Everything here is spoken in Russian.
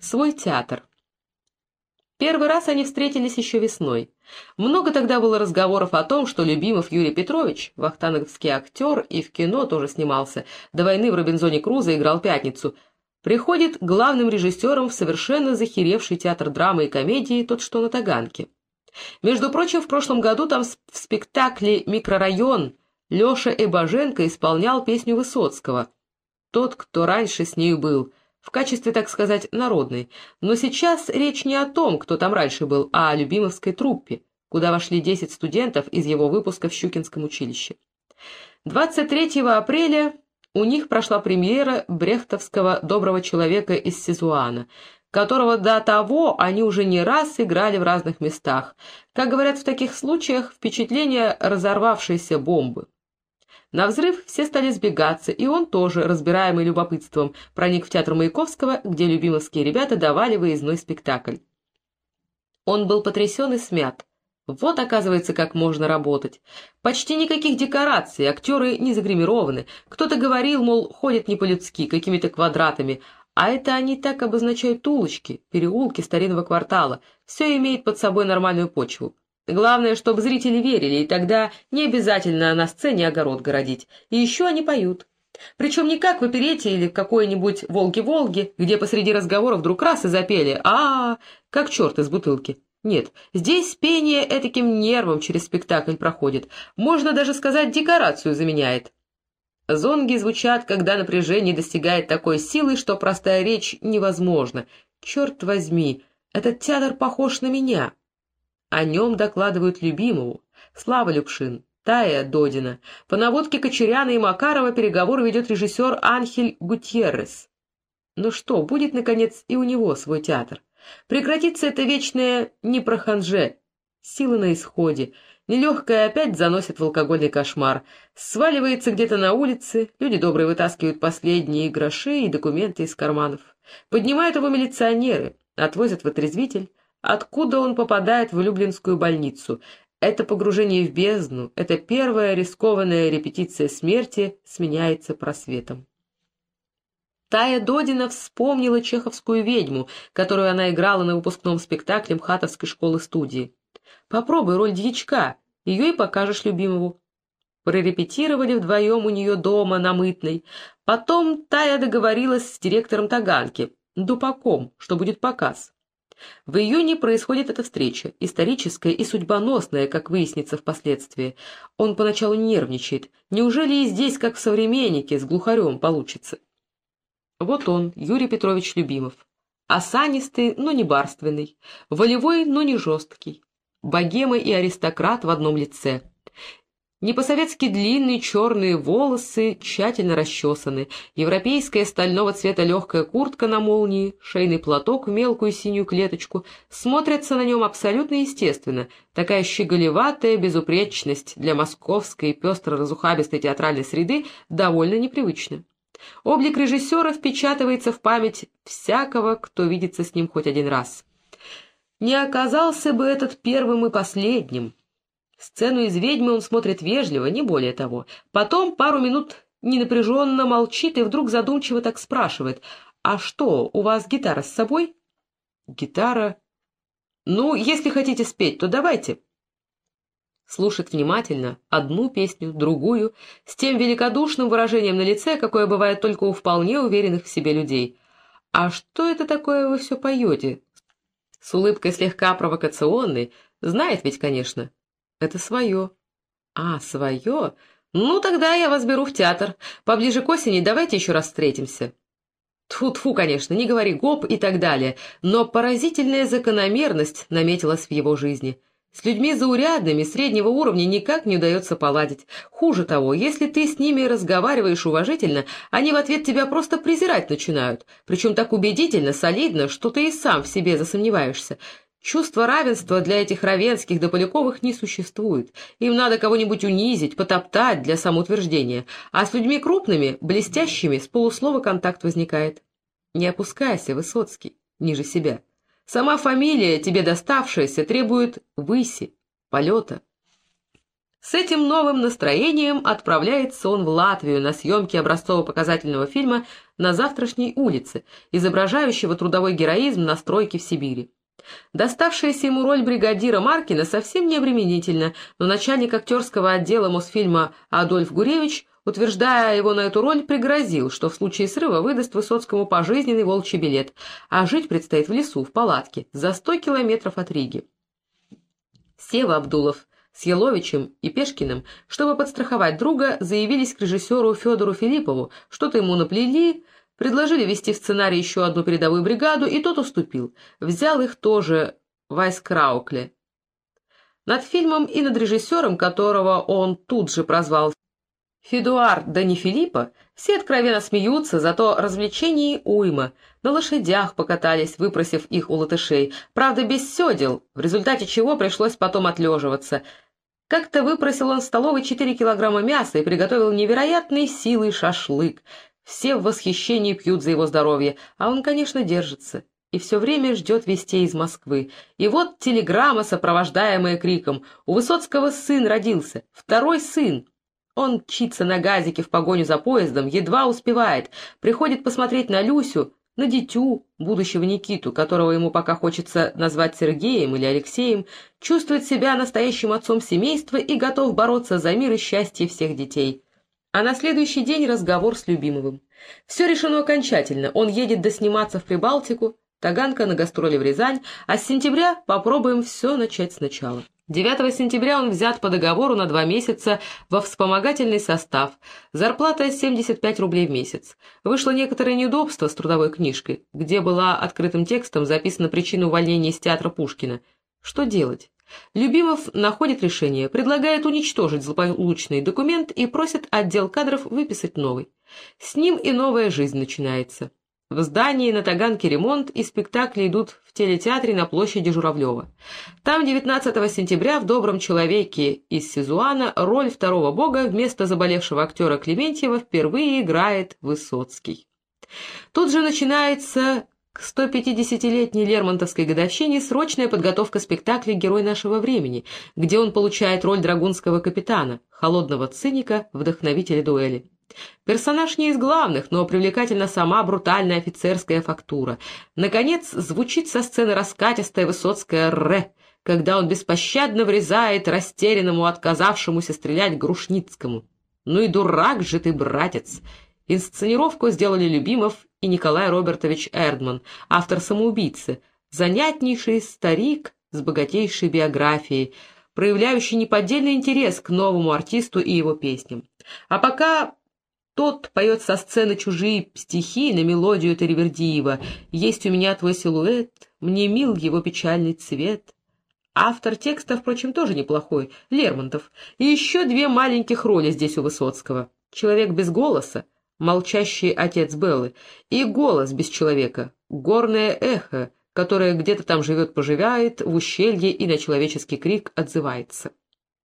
Свой театр. Первый раз они встретились еще весной. Много тогда было разговоров о том, что Любимов Юрий Петрович, вахтанговский актер и в кино тоже снимался, до войны в Робинзоне Крузо играл «Пятницу», приходит главным режиссером в совершенно захеревший театр драмы и комедии «Тот, что на Таганке». Между прочим, в прошлом году там в спектакле «Микрорайон» Леша Эбаженко исполнял песню Высоцкого «Тот, кто раньше с нею был», в качестве, так сказать, народной. Но сейчас речь не о том, кто там раньше был, а о Любимовской труппе, куда вошли 10 студентов из его выпуска в Щукинском училище. 23 апреля у них прошла премьера брехтовского «Доброго человека» из Сизуана, которого до того они уже не раз играли в разных местах. Как говорят в таких случаях, впечатление разорвавшейся бомбы. На взрыв все стали сбегаться, и он тоже, разбираемый любопытством, проник в театр Маяковского, где любимовские ребята давали выездной спектакль. Он был потрясен и смят. Вот, оказывается, как можно работать. Почти никаких декораций, актеры не загримированы. Кто-то говорил, мол, ходят не по-людски, какими-то квадратами, а это они так обозначают улочки, переулки старинного квартала. Все имеет под собой нормальную почву. Главное, чтобы зрители верили, и тогда не обязательно на сцене огород городить. И еще они поют. Причем не как в оперете или в какой-нибудь «Волге-Волге», где посреди разговора вдруг раз и запели а, -а, -а как черт из бутылки. Нет, здесь пение этаким нервом через спектакль проходит. Можно даже сказать, декорацию заменяет. Зонги звучат, когда напряжение достигает такой силы, что простая речь невозможна. Черт возьми, этот театр похож на меня. О нем докладывают любимому. Слава Любшин, Тая Додина. По наводке Кочеряна и Макарова переговоры ведет режиссер Анхель Гутьеррес. Ну что, будет, наконец, и у него свой театр. Прекратится это вечное «не про ханже». Силы на исходе. Нелегкая опять заносит в алкогольный кошмар. Сваливается где-то на улице, люди добрые вытаскивают последние гроши и документы из карманов. Поднимают его милиционеры, отвозят в отрезвитель, Откуда он попадает в Люблинскую больницу? Это погружение в бездну, это первая рискованная репетиция смерти сменяется просветом. Тая Додина вспомнила чеховскую ведьму, которую она играла на выпускном спектакле МХАТовской школы-студии. «Попробуй роль дьячка, ее и покажешь любимому». Прорепетировали вдвоем у нее дома на Мытной. Потом Тая договорилась с директором Таганки, Дупаком, что будет показ. В июне происходит эта встреча, историческая и судьбоносная, как выяснится впоследствии. Он поначалу нервничает. Неужели и здесь, как в «Современнике», с глухарем получится? Вот он, Юрий Петрович Любимов. Осанистый, но не барственный. Волевой, но не жесткий. Богема и аристократ в одном лице. Не по-советски длинные черные волосы тщательно расчесаны, европейская стального цвета легкая куртка на молнии, шейный платок в мелкую синюю клеточку смотрятся на нем абсолютно естественно, такая щеголеватая безупречность для московской пестро-разухабистой театральной среды довольно непривычна. Облик режиссера впечатывается в память всякого, кто видится с ним хоть один раз. Не оказался бы этот первым и последним, Сцену из «Ведьмы» он смотрит вежливо, не более того. Потом пару минут ненапряженно молчит и вдруг задумчиво так спрашивает. «А что, у вас гитара с собой?» «Гитара?» «Ну, если хотите спеть, то давайте». Слушает внимательно одну песню, другую, с тем великодушным выражением на лице, какое бывает только у вполне уверенных в себе людей. «А что это такое вы все поете?» С улыбкой слегка провокационной, знает ведь, конечно. Это свое. А, свое? Ну, тогда я вас беру в театр. Поближе к осени давайте еще раз встретимся. Тьфу-тьфу, конечно, не говори гоп и так далее, но поразительная закономерность наметилась в его жизни. С людьми заурядными, среднего уровня никак не удается поладить. Хуже того, если ты с ними разговариваешь уважительно, они в ответ тебя просто презирать начинают, причем так убедительно, солидно, что ты и сам в себе засомневаешься. Чувства равенства для этих равенских да поляковых не существует. Им надо кого-нибудь унизить, потоптать для самоутверждения. А с людьми крупными, блестящими, с полуслова контакт возникает. Не опускайся, Высоцкий, ниже себя. Сама фамилия, тебе доставшаяся, требует выси, полета. С этим новым настроением отправляется он в Латвию на съемки образцово-показательного фильма «На завтрашней улице», изображающего трудовой героизм на стройке в Сибири. Доставшаяся ему роль бригадира Маркина совсем не обременительна, но начальник актерского отдела Мосфильма Адольф Гуревич, утверждая его на эту роль, пригрозил, что в случае срыва выдаст Высоцкому пожизненный волчий билет, а жить предстоит в лесу, в палатке, за сто километров от Риги. Сева Абдулов с Еловичем и Пешкиным, чтобы подстраховать друга, заявились к режиссеру Федору Филиппову, что-то ему наплели, предложили вести в сценарий еще одну передовую бригаду, и тот уступил. Взял их тоже Вайс Краукле. Над фильмом и над режиссером, которого он тут же прозвал Федуар Дани Филиппа, все откровенно смеются, зато развлечений уйма. На лошадях покатались, выпросив их у латышей, правда, без седел, в результате чего пришлось потом отлеживаться. Как-то выпросил он в столовой 4 килограмма мяса и приготовил невероятной силой шашлык. Все в восхищении пьют за его здоровье, а он, конечно, держится. И все время ждет вестей из Москвы. И вот телеграмма, сопровождаемая криком «У Высоцкого сын родился! Второй сын!» Он мчится на газике в погоню за поездом, едва успевает, приходит посмотреть на Люсю, на дитю, будущего Никиту, которого ему пока хочется назвать Сергеем или Алексеем, чувствует себя настоящим отцом семейства и готов бороться за мир и счастье всех детей. А на следующий день разговор с Любимовым. Все решено окончательно, он едет досниматься в Прибалтику, Таганка на гастроли в Рязань, а с сентября попробуем все начать сначала. 9 сентября он взят по договору на два месяца во вспомогательный состав. Зарплата 75 рублей в месяц. Вышло некоторое неудобство с трудовой книжкой, где была открытым текстом записана причина увольнения из театра Пушкина. Что делать? Любимов находит решение, предлагает уничтожить злополучный документ и просит отдел кадров выписать новый. С ним и новая жизнь начинается. В здании на Таганке ремонт, и спектакли идут в телетеатре на площади Журавлева. Там 19 сентября в «Добром человеке» из Сизуана роль второго бога вместо заболевшего актера Клементьева впервые играет Высоцкий. Тут же начинается к 150-летней Лермонтовской годовщине срочная подготовка спектакля «Герой нашего времени», где он получает роль драгунского капитана, холодного циника, вдохновителя дуэли. Персонаж не из главных, но привлекательна сама брутальная офицерская фактура. Наконец, звучит со сцены раскатистая высоцкая «Р», когда он беспощадно врезает растерянному, отказавшемуся стрелять Грушницкому. «Ну и дурак же ты, братец!» Инсценировку сделали Любимов и Николай Робертович Эрдман, автор «Самоубийцы», занятнейший старик с богатейшей биографией, проявляющий неподдельный интерес к новому артисту и его песням. А пока тот поет со сцены чужие стихи на мелодию Теревердиева «Есть у меня твой силуэт, мне мил его печальный цвет». Автор текста, впрочем, тоже неплохой, Лермонтов. И еще две маленьких роли здесь у Высоцкого. Человек без голоса, молчащий отец Беллы, и голос без человека, горное эхо, которое где-то там живет-поживает, в ущелье и на человеческий крик отзывается.